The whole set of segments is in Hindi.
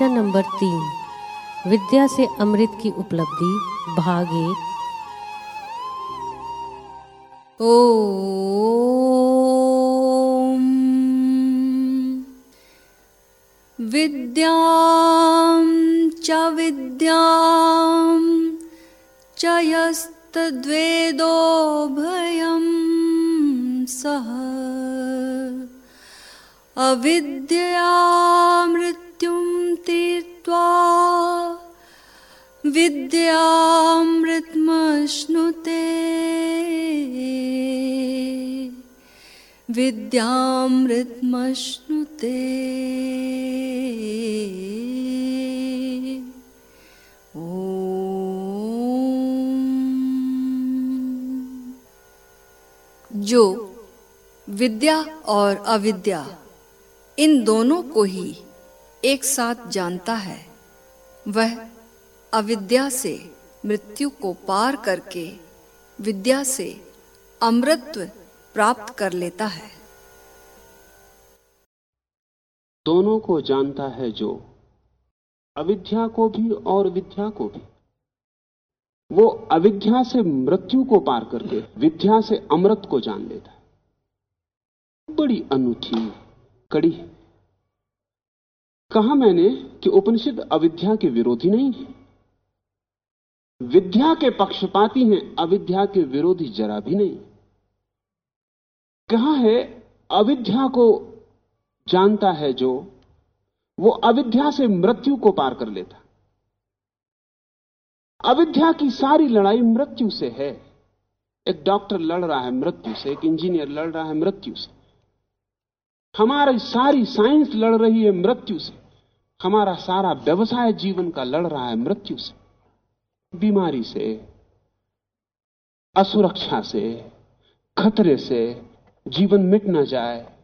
प्रवचन नंबर तीन, विद्या से अमृत की उपलब्धि, भाग एक। ॐ विद्यां च विद्यां च यस्तद्वेदो भयं सः अविद्या मृत्युं तीर्त्वा विद्यामृतमश्नुते विद्यामृतमश्नुते। जो विद्या और अविद्या इन दोनों को ही एक साथ जानता है, वह अविद्या से मृत्यु को पार करके विद्या से अमृतत्व प्राप्त कर लेता है। दोनों को जानता है जो अविद्या को भी और विद्या को भी। वो अविद्या से मृत्यु को पार करके विद्या से अमृत को जान लेता है। बड़ी अनूठी, कड़ी है। कहा मैंने कि उपनिषद अविद्या के विरोधी नहीं है। विद्या के पक्षपाती हैं, अविद्या के विरोधी जरा भी नहीं। कहा है, अविद्या को जानता है जो, वो अविद्या से मृत्यु को पार कर लेता। अविद्या की सारी लड़ाई मृत्यु से है। एक डॉक्टर लड़ रहा है मृत्यु से, एक इंजीनियर लड़ रहा है मृत्यु से। हमारी सारी साइंस लड़ रही है मृत्यु से। हमारा सारा व्यवसाय जीवन का लड़ रहा है मृत्यु से। बीमारी से, असुरक्षा से, खतरे से जीवन मिट ना जाए,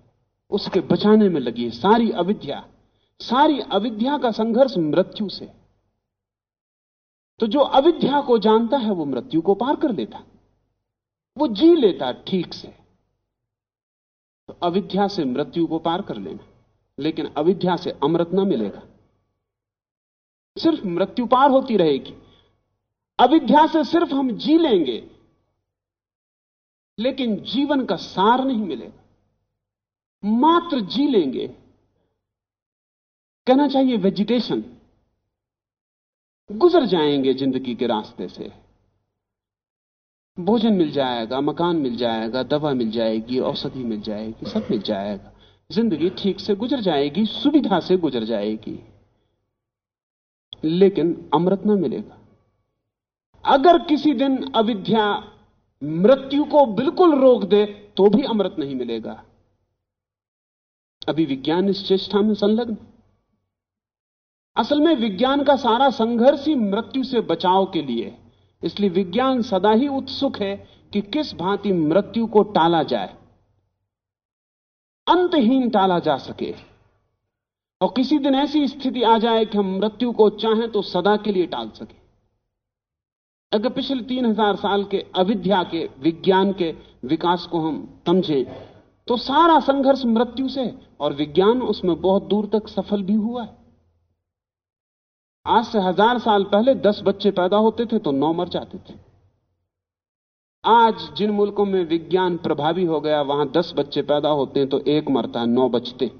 उसके बचाने में लगी सारी अविद्या। सारी अविद्या का संघर्ष मृत्यु से। तो जो अविद्या को जानता है, वो मृत्यु को पार कर लेता। वो जी लेता ठीक से। अविद्या से मृत्यु को पार कर लेना। लेकिन अविद्या से अमृत ना मिलेगा। सिर्फ़ मृत्यु पार होती रहेगी। अविद्या से सिर्फ़ हम जी लेंगे, लेकिन जीवन का सार नहीं मिलेगा। मात्र जी लेंगे। कहना चाहिए वेजिटेशन गुजर जाएँगे ज़िंदगी के रास्ते से। भोजन मिल जाएगा, मकान मिल जाएगा, दवा मिल जाएगी, औषधि मिल जाएगी, सब मिल जाएगा। ज़िंदगी ठीक से गुजर जाएगी, सुविधा से गुजर जाएगी। लेकिन अमृत ना मिलेगा। अगर किसी दिन अविद्या मृत्यु को बिल्कुल रोक दे तो भी अमृत नहीं मिलेगा। अभी विज्ञान इस चेष्टा में संलग्न। असल में विज्ञान का सारा संघर्ष ही मृत्यु से बचाव के लिए इसलिए विज्ञान सदा ही उत्सुक है कि किस भांति मृत्यु को टाला जाए। अंतहीन टाला जा सके। और किसी दिन ऐसी स्थिति आ जाए कि हम मृत्यु को चाहें तो सदा के लिए टाल सके। अगर पिछले तीन हज़ार साल के अविद्या के, विज्ञान के विकास को हम समझें तो सारा संघर्ष मृत्यु से और विज्ञान उसमें बहुत दूर तक सफल भी हुआ है। आज से हज़ार साल पहले दस बच्चे पैदा होते थे तो नौ मर जाते थे। आज जिन मुल्कों में विज्ञान प्रभावी हो गया, वहाँ दस बच्चे पैदा होते हैं तो एक मरता है, नौ बचते।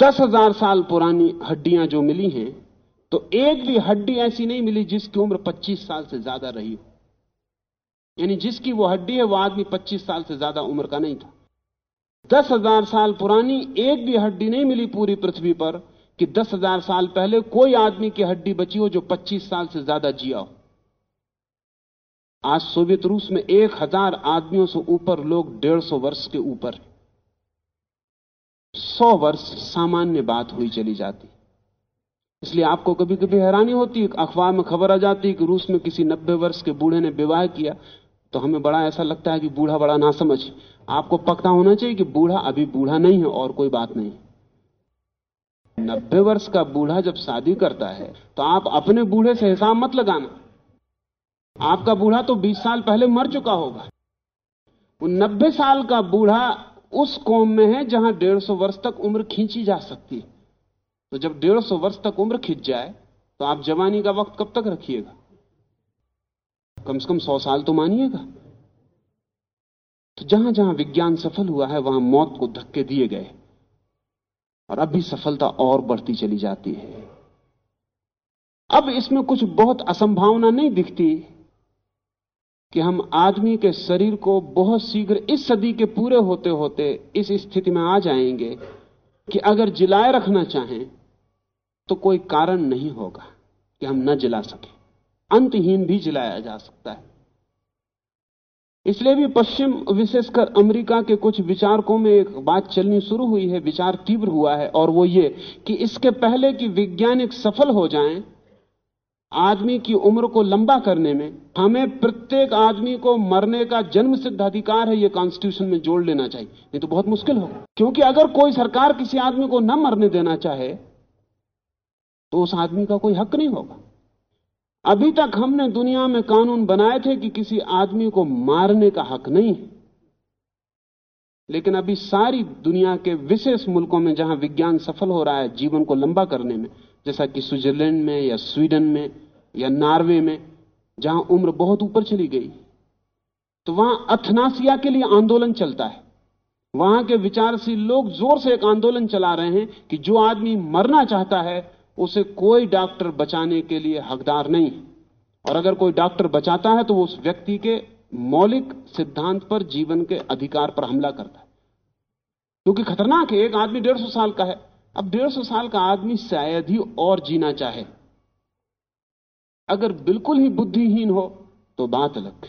दस हज़ार साल पुरानी हड्डियाँ जो मिली हैं तो एक भी हड्डी ऐसी नहीं मिली जिसकी उम्र 25 साल से ज़्यादा रही हो। यानी जिसकी वो हड्डी है, वो आदमी 25 साल से ज़्यादा उम्र का नहीं था। दस हज़ार साल पुरानी एक भी हड्डी नहीं मिली पूरी पृथ्वी पर कि दस हज़ार साल पहले कोई आदमी की हड्डी बची हो जो 25 साल से ज़्यादा जिया हो। आज सोवियत रूस में एक हज़ार आदमियों से ऊपर लोग डेढ़ सौ वर्ष के ऊपर। सौ वर्ष सामान्य बात हुई चली जाती। इसलिए आपको कभी कभी हैरानी होती है अखबार में खबर आ जाती है कि रूस में किसी नब्बे वर्ष के बूढ़े ने विवाह किया। तो हमें बड़ा ऐसा लगता है कि बूढ़ा बड़ा ना समझ आपको पक्का होना चाहिए कि बूढ़ा अभी बूढ़ा नहीं है और कोई बात नहीं। नब्बे वर्ष का बूढ़ा जब शादी करता है तो आप अपने बूढ़े से हिसाब मत लगाना। आपका बूढ़ा तो 20 साल पहले मर चुका होगा। वो नब्बे साल का बूढ़ा उस कौम में है जहाँ डेढ़ सौ वर्ष तक उम्र खींची जा सकती है। तो जब डेढ़ सौ वर्ष तक उम्र खींच जाए तो आप जवानी का वक्त कब तक रखिएगा? कम से कम सौ साल तो मानिएगा। तो जहाँ जहाँ विज्ञान सफल हुआ है, वहाँ मौत को धक्के दिए गए। और अब भी सफलता और बढ़ती चली जाती है। अब इसमें कुछ बहुत असंभावना नहीं दिखती कि हम आदमी के शरीर को बहुत शीघ्र इस सदी के पूरे होते होते इस स्थिति में आ जाएँगे कि अगर जिलाए रखना चाहें तो कोई कारण नहीं होगा कि हम न जिला सके। अंतहीन भी जिलाया जा सकता है। इसलिए भी पश्चिम विशेषकर अमेरिका के कुछ विचारकों में एक बात चलनी शुरू हुई है, विचार तीव्र हुआ है, और वो ये कि इसके पहले कि वैज्ञानिक सफल हो जाएँ, आदमी की उम्र को लंबा करने में, हमें प्रत्येक आदमी को मरने का जन्म सिद्ध अधिकार है, ये कॉन्स्टिट्यूशन में जोड़ लेना चाहिए। नहीं तो बहुत मुश्किल होगा। क्योंकि अगर कोई सरकार किसी आदमी को न मरने देना चाहे तो उस आदमी का कोई हक नहीं होगा। अभी तक हमने दुनिया में कानून बनाए थे कि किसी आदमी को मारने का हक नहीं है। लेकिन अभी सारी दुनिया के विशेष मुल्कों में जहाँ विज्ञान सफल हो रहा है, जीवन को लंबा करने में, जैसा कि स्विट्जरलैंड में, या स्वीडन में, या नॉर्वे में, जहाँ उम्र बहुत ऊपर चली गई तो वहाँ अथनासिया के लिए आंदोलन चलता है। वहाँ के विचारशील लोग ज़ोर से एक आंदोलन चला रहे हैं कि जो आदमी मरना चाहता है उसे कोई डॉक्टर बचाने के लिए हकदार नहीं। और अगर कोई डॉक्टर बचाता है तो वो उस व्यक्ति के मौलिक सिद्धांत पर जीवन के अधिकार पर हमला करता है। क्योंकि खतरनाक है, एक आदमी डेढ़ सौ साल का है। अब डेढ़ सौ साल का आदमी शायद ही और जीना चाहे। अगर बिल्कुल ही बुद्धिहीन हो तो बात अलग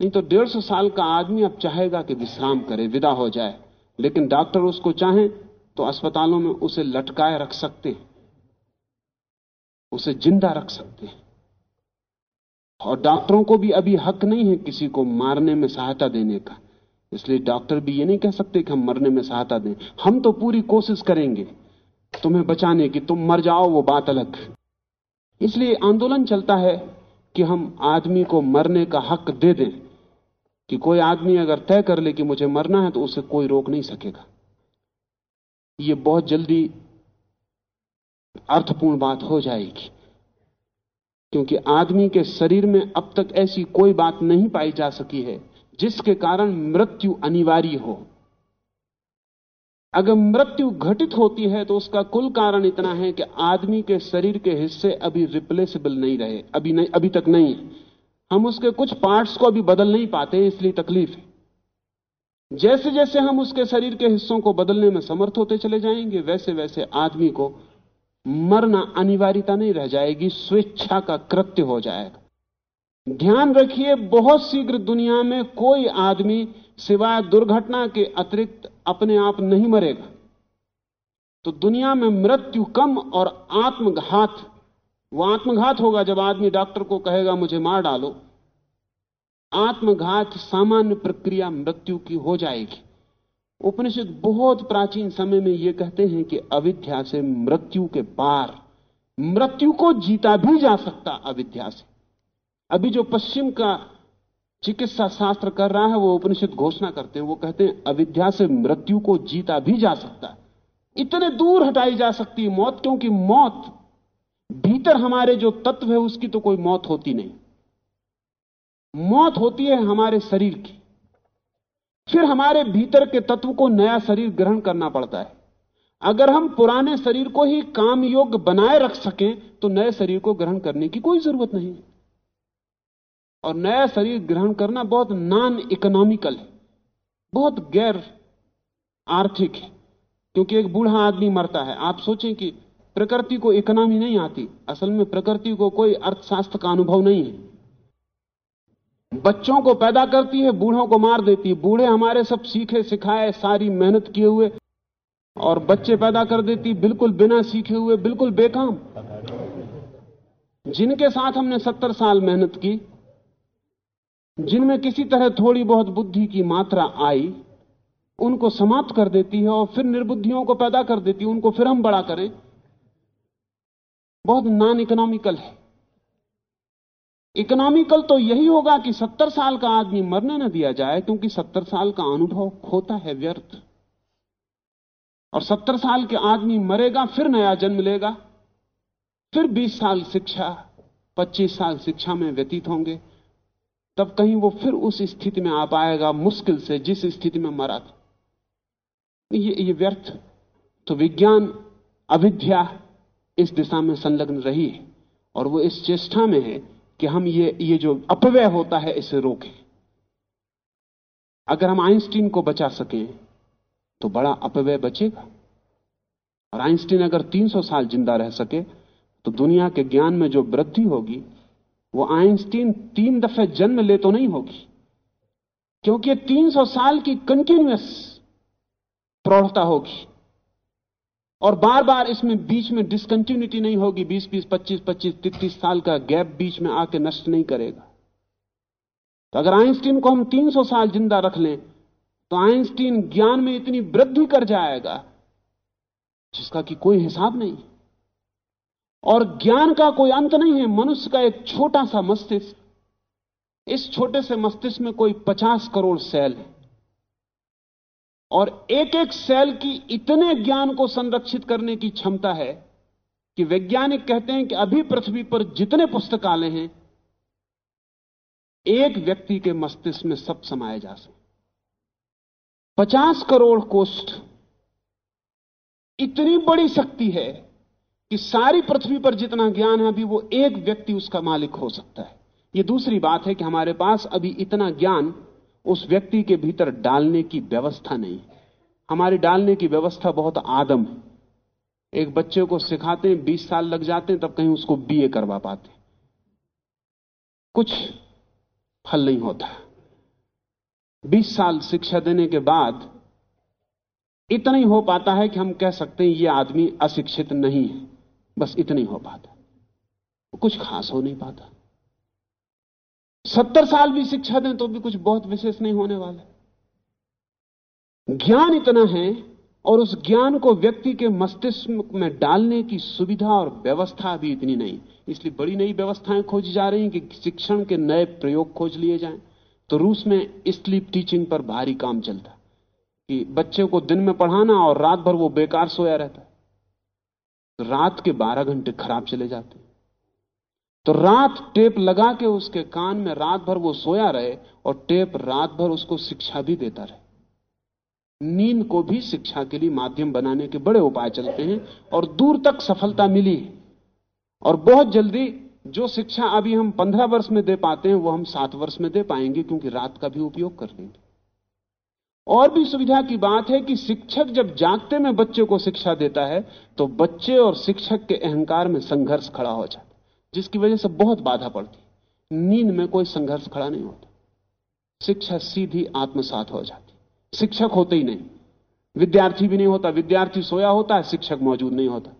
नहीं तो डेढ़ सौ साल का आदमी अब चाहेगा कि विश्राम करे, विदा हो जाए। लेकिन डॉक्टर उसको चाहे तो अस्पतालों में उसे लटकाए रख सकते हैं। उसे ज़िंदा रख सकते हैं। और डॉक्टरों को भी अभी हक नहीं है किसी को मारने में सहायता देने का। इसलिए डॉक्टर भी ये नहीं कह सकते कि हम मरने में सहायता दें। हम तो पूरी कोशिश करेंगे तुम्हें बचाने की। तुम मर जाओ, वो बात अलग इसलिए आंदोलन चलता है कि हम आदमी को मरने का हक दे दें कि कोई आदमी अगर तय कर ले कि मुझे मरना है तो उसे कोई रोक नहीं सकेगा। ये बहुत जल्दी अर्थपूर्ण बात हो जाएगी। क्योंकि आदमी के शरीर में अब तक ऐसी कोई बात नहीं पाई जा सकी है, जिसके कारण मृत्यु अनिवार्य हो। अगर मृत्यु घटित होती है तो उसका कुल कारण इतना है कि आदमी के शरीर के हिस्से अभी रिप्लेसेबल नहीं रहे, अभी नहीं, अभी तक नहीं हम उसके कुछ पार्ट्स को अभी बदल नहीं पाते, इसलिए तकलीफ़ है। जैसे जैसे हम उसके शरीर के हिस्सों को बदलने में समर्थ होते चले जाएँगे वैसे वैसे आदमी को मरना अनिवार्यता नहीं रह जाएगी, स्वेच्छा का कृत्य हो जाएगा। ध्यान रखिए, बहुत शीघ्र दुनिया में कोई आदमी सिवाय दुर्घटना के अतिरिक्त अपने आप नहीं मरेगा। तो दुनिया में मृत्यु कम और आत्मघात, वो आत्मघात होगा जब आदमी डॉक्टर को कहेगा, मुझे मार डालो। आत्मघात सामान्य प्रक्रिया मृत्यु की हो जाएगी। उपनिषद बहुत प्राचीन समय में यह कहते हैं कि अविद्या से मृत्यु के पार, मृत्यु को जीता भी जा सकता अविद्या से। अभी जो पश्चिम का चिकित्सा शास्त्र कर रहा है, वो उपनिषद घोषणा करते हैं, वो कहते हैं, अविद्या से मृत्यु को जीता भी जा सकता। इतने दूर हटाई जा सकती है मौत, क्योंकि मौत, भीतर हमारे जो तत्व है, उसकी तो कोई मौत होती नहीं। मौत होती है हमारे शरीर की। फिर हमारे भीतर के तत्व को नया शरीर ग्रहण करना पड़ता है। अगर हम पुराने शरीर को ही काम योग्य बनाए रख सकें तो नए शरीर को ग्रहण करने की कोई ज़रूरत नहीं और नया शरीर ग्रहण करना बहुत नॉन इकोनॉमिकल है। बहुत गैर आर्थिक है, क्योंकि एक बूढ़ा आदमी मरता है। आप सोचें कि प्रकृति को इकोनॉमी नहीं आती। असल में प्रकृति को कोई अर्थशास्त्र का अनुभव नहीं है। बच्चों को पैदा करती है, बूढ़ों को मार देती है। बूढ़े हमारे सब सीखे, सिखाए, सारी मेहनत किए हुए। और बच्चे पैदा कर देती, बिल्कुल बिना सीखे हुए, बिल्कुल बेकाम। जिनके साथ हमने सत्तर साल मेहनत की, जिनमें किसी तरह थोड़ी बहुत बुद्धि की मात्रा आई, उनको समाप्त कर देती है और फिर निर्बुद्धियों को पैदा कर देती है, उनको फिर हम बड़ा करें। बहुत नॉन इकोनॉमिकल है। इकोनॉमिकल तो यही होगा कि सत्तर साल का आदमी मरने न दिया जाए, क्योंकि सत्तर साल का अनुभव खोता है व्यर्थ। और सत्तर साल के आदमी मरेगा, फिर नया जन्म लेगा। फिर बीस साल शिक्षा, पच्चीस साल शिक्षा में व्यतीत होंगे। तब कहीं वो फिर उस स्थिति में आ पाएगा, मुश्किल से, जिस स्थिति में मरा था। ये ये व्यर्थ। तो विज्ञान अविद्या इस दिशा में संलग्न रही है, और वो इस चेष्टा में है कि हम ये ये जो अपव्यय होता है, इसे रोकें। अगर हम आइंस्टीन को बचा सकें तो बड़ा अपव्यय बचेगा। और आइंस्टीन अगर 300 साल ज़िंदा रह सके तो दुनिया के ज्ञान में जो वृद्धि होगी, वो आइंस्टीन तीन दफे जन्म ले तो नहीं होगी। क्योंकि 300 साल की कंटिन्यूस प्रौढ़ता होगी। और बार बार इसमें बीच में डिसकंटिन्यूटी नहीं होगी 20 20 25 25 33 साल का गैप बीच में आके नष्ट नहीं करेगा। तो अगर आइंस्टीन को हम 300 साल ज़िंदा रख लें तो आइंस्टीन ज्ञान में इतनी वृद्धि कर जाएगा, जिसका कि कोई हिसाब नहीं। और ज्ञान का कोई अंत नहीं है, मनुष्य का एक छोटा सा मस्तिष्क। इस छोटे से मस्तिष्क में कोई पचास करोड़ सेल है। और एक एक सेल की इतने ज्ञान को संरक्षित करने की क्षमता है कि वैज्ञानिक कहते हैं कि अभी पृथ्वी पर जितने पुस्तकालय हैं, एक व्यक्ति के मस्तिष्क में सब समाये जा सकते पचास करोड़ कोष्ठ इतनी बड़ी शक्ति है कि सारी पृथ्वी पर जितना ज्ञान है, अभी वो एक व्यक्ति उसका मालिक हो सकता है। यह दूसरी बात है कि हमारे पास अभी इतना ज्ञान उस व्यक्ति के भीतर डालने की व्यवस्था नहीं। हमारी डालने की व्यवस्था बहुत आदम है। एक बच्चे को सिखाते हैं, बीस साल लग जाते हैं, तब कहीं उसको बीए करवा पाते कुछ फल नहीं होता। बीस साल शिक्षा देने के बाद इतना ही हो पाता है कि हम कह सकते हैं यह आदमी अशिक्षित नहीं है। बस इतना ही हो पाता। कुछ खास हो नहीं पाता। सत्तर साल भी शिक्षा दें तो भी कुछ बहुत विशेष नहीं होने वाला ज्ञान इतना है और उस ज्ञान को व्यक्ति के मस्तिष्क में डालने की सुविधा और व्यवस्था भी इतनी नहीं। इसलिए बड़ी नई व्यवस्थाएँ खोजी जा रही हैं कि शिक्षण के नए प्रयोग खोज लिए जाएँ। तो रूस में स्लीप टीचिंग पर भारी काम चलता कि बच्चे को दिन में पढ़ाना और रात भर वो बेकार सोया रहता। रात के बारह घंटे खराब चले जाते। तो रात टेप लगा के उसके कान में रात भर वो सोया रहे और टेप रात भर उसको शिक्षा भी देता रहे। नींद को भी शिक्षा के लिए माध्यम बनाने के बड़े उपाय चलते हैं और दूर तक सफलता मिली और बहुत जल्दी जो शिक्षा अभी हम पंद्रह वर्ष में दे पाते हैं, वो हम सात वर्ष में दे पाएँगे क्योंकि रात का भी उपयोग कर लेंगे और भी सुविधा की बात है कि शिक्षक जब जागते में बच्चे को शिक्षा देता है तो बच्चे और शिक्षक के अहंकार में संघर्ष खड़ा हो जाता जिसकी वजह से बहुत बाधा पड़ती। नींद में कोई संघर्ष खड़ा नहीं होता। शिक्षा सीधी आत्मसात हो जाती। शिक्षक होते ही नहीं। विद्यार्थी भी नहीं होता। विद्यार्थी सोया होता है, शिक्षक मौजूद नहीं होता।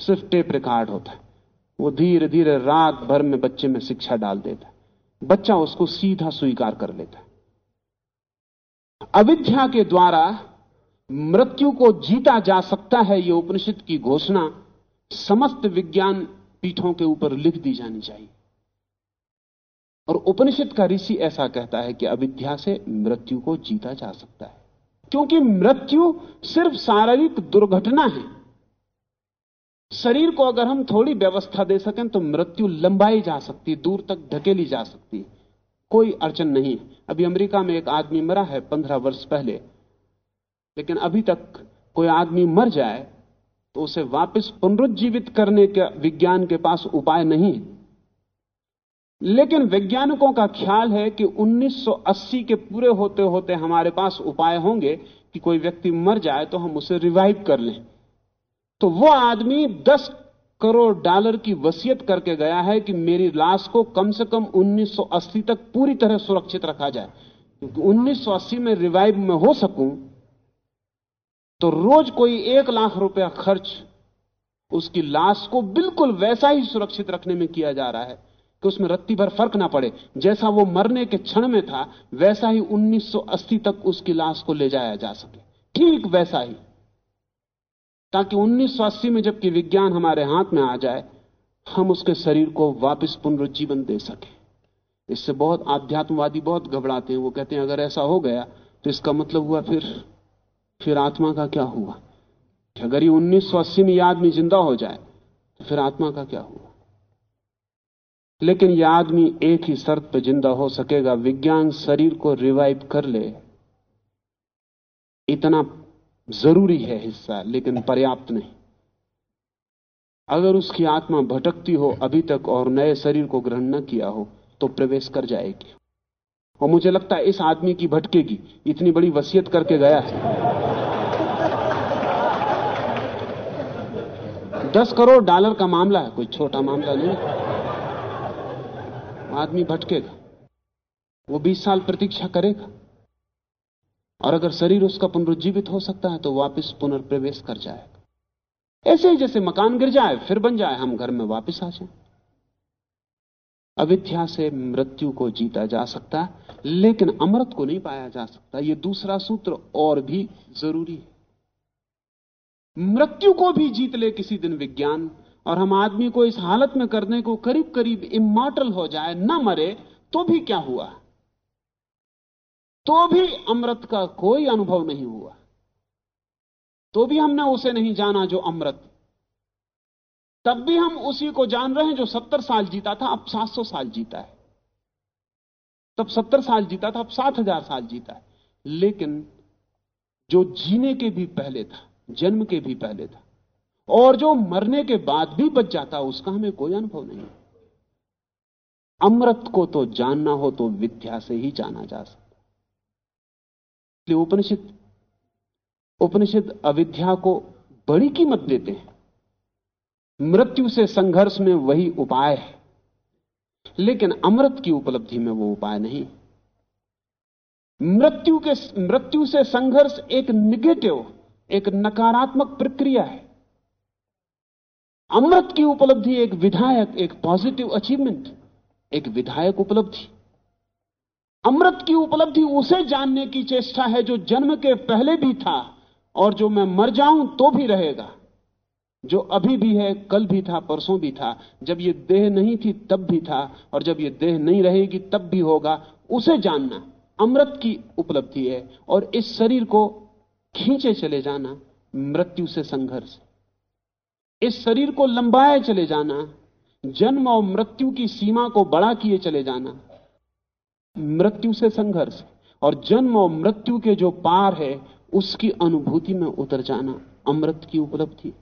सिर्फ़ टेप रिकॉर्ड होता है। वो धीरे धीरे रात भर में बच्चे में शिक्षा डाल देता बच्चा उसको सीधा स्वीकार कर लेता अविद्या के द्वारा मृत्यु को जीता जा सकता है यह उपनिषद की घोषणा। समस्त विज्ञान पीठों के ऊपर लिख दी जानी चाहिए। और उपनिषद का ऋषि ऐसा कहता है कि अविद्या से मृत्यु को जीता जा सकता है। क्योंकि मृत्यु सिर्फ़ शारीरिक दुर्घटना है। शरीर को अगर हम थोड़ी व्यवस्था दे सकें तो मृत्यु लंबाई जा सकती है, दूर तक ढकेली जा सकती है। कोई अड़चन नहीं अभी अमेरिका में एक आदमी मरा है पंद्रह वर्ष पहले। लेकिन अभी तक कोई आदमी मर जाए तो उसे वापस पुनरुज्जीवित करने के विज्ञान के पास उपाय नहीं लेकिन वैज्ञानिकों का ख्याल है कि 1980 के पूरे होते होते हमारे पास उपाय होंगे कि कोई व्यक्ति मर जाए तो हम उसे रिवाइव कर लें। तो वो आदमी 10 करोड़ डॉलर की वसीयत करके गया है कि मेरी लाश को कम से कम 1980 तक पूरी तरह सुरक्षित रखा जाए। क्योंकि 1980 में रिवाइव में हो सकूँ तो रोज कोई एक लाख रुपया खर्च उसकी लाश को बिल्कुल वैसा ही सुरक्षित रखने में किया जा रहा है कि उसमें रत्ती भर फ़र्क ना पड़े। जैसा वो मरने के क्षण में था, वैसा ही 1980 तक उसकी लाश को ले जाया जा सके। ठीक वैसा ही। ताकि 1980 में जबकि विज्ञान हमारे हाथ में आ जाए, हम उसके शरीर को वापस पुनरुज्जीवन दे सके। इससे बहुत आध्यात्मवादी बहुत घबराते हैं। वो कहते हैं, अगर ऐसा हो गया तो इसका मतलब हुआ फिर फिर आत्मा का क्या हुआ? अगर ये 1980 में यह आदमी ज़िंदा हो जाए तो फिर आत्मा का क्या हुआ? लेकिन यह आदमी एक ही शर्त पर ज़िंदा हो सकेगा, विज्ञान शरीर को रिवाइव कर ले। इतना ज़रूरी है हिस्सा, लेकिन पर्याप्त नहीं। अगर उसकी आत्मा भटकती हो अभी तक और नए शरीर को ग्रहण न किया हो तो प्रवेश कर जाएगी। और मुझे लगता है इस आदमी की भटकेगी, इतनी बड़ी वसीयत करके गया है। दस करोड़ डॉलर का मामला है, कोई छोटा मामला नहीं आदमी भटकेगा, वो बीस साल प्रतीक्षा करेगा। और अगर शरीर उसका पुनरुज्जीवित हो सकता है तो वापस पुनर्प्रवेश कर जाएगा। ऐसे ही जैसे मकान गिर जाए, फिर बन जाए, हम घर में वापस आ जाए। अविद्या से मृत्यु को जीता जा सकता है, लेकिन अमृत को नहीं पाया जा सकता। यह दूसरा सूत्र और भी ज़रूरी है। मृत्यु को भी जीत ले किसी दिन विज्ञान, और हम आदमी को इस हालत में करने को करीब करीब इमोटल हो जाए, न मरे तो भी क्या हुआ? तो भी अमृत का कोई अनुभव नहीं हुआ। तो भी हमने उसे नहीं जाना जो अमृत। तब भी हम उसी को जान रहे हैं जो सत्तर साल जीता था, अब सात सौ साल जीता है। तब सत्तर साल जीता था, अब सात हज़ार साल जीता है। लेकिन जो जीने के भी पहले था जन्म के भी पहले था। और जो मरने के बाद भी बच जाता, उसका हमें कोई अनुभव नहीं। अमृत को तो जानना हो तो विद्या से ही जाना जा सकता। इसलिए उपनिषद उपनिषद अविद्या को बड़ी कीमत देते हैं। मृत्यु से संघर्ष में वही उपाय है। लेकिन अमृत की उपलब्धि में वो उपाय नहीं। मृत्यु के, मृत्यु से संघर्ष एक निगेटिव एक नकारात्मक प्रक्रिया है। अमृत की उपलब्धि एक विधायक, एक पॉजिटिव अचीवमेंट एक विधायक उपलब्धि। अमृत की उपलब्धि उसे जानने की चेष्टा है जो जन्म के पहले भी था और जो मैं मर जाऊँ तो भी रहेगा। जो अभी भी है, कल भी था, परसों भी था। जब ये देह नहीं थी, तब भी था और जब ये देह नहीं रहेगी, तब भी होगा। उसे जानना अमृत की उपलब्धि है और इस शरीर को खींचे चले जाना, मृत्यु से संघर्ष। इस शरीर को लंबाए चले जाना, जन्म और मृत्यु की सीमा को बड़ा किए चले जाना, मृत्यु से संघर्ष और जन्म और मृत्यु के जो पार है, उसकी अनुभूति में उतर जाना, अमृत की उपलब्धि।